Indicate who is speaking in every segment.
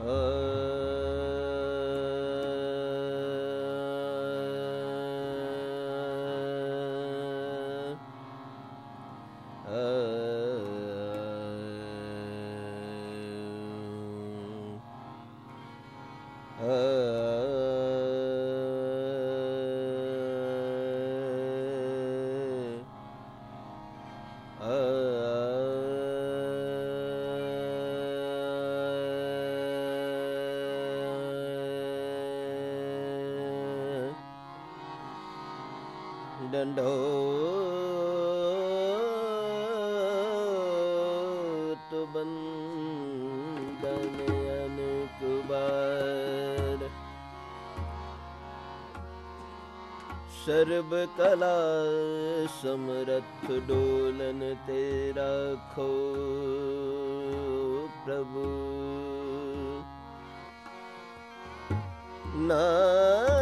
Speaker 1: Uh ਡੰਡੋਤ ਬੰਦਨ ਅਨੇਕ ਬਾਰ ਸਰਬ ਕਲਾ ਸਮਰਥ ਡੋਲਨ ਤੇ ਰਾਖੋ ਪ੍ਰਭੂ ਨਾ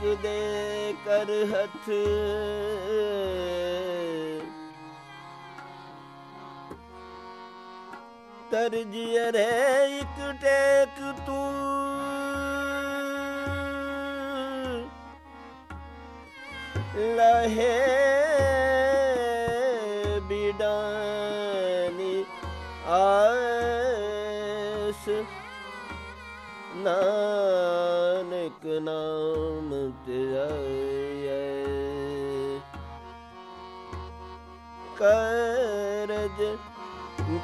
Speaker 1: ਦੇ ਕਰ ਹੱਥ। ਤਰਜਿ ਰੇ ਇਕ ਟੇਕ ਤੂੰ। ਲਹੇ ਬਿਡਾਨੀ ਆਸ ਨਾਨਕ ਨਾਮ ਧਿਆਏ ਕਰਜ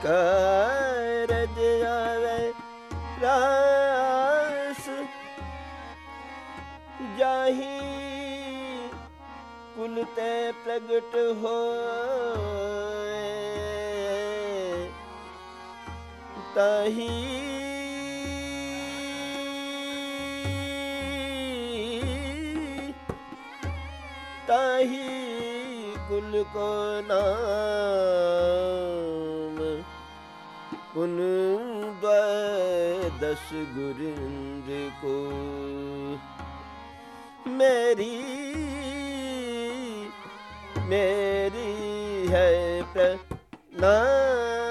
Speaker 1: ਕਰਜ ਆਵੇ ਰਾਸ ਜਾਹੀ। ਕੁਲ ਤੇ ਪ੍ਰਗਟ ਹੋਏ ਤਾਹੀ ਤਾਹੀ ਕੁਲ ਕੋ ਨਾਮ ਪੁਨ ਦਸ ਗੁਰਿੰਦ ਕੋ ਮੇਰੀ ਮੇਰੀ ਹੈ ਪ੍ਰਣਾਮ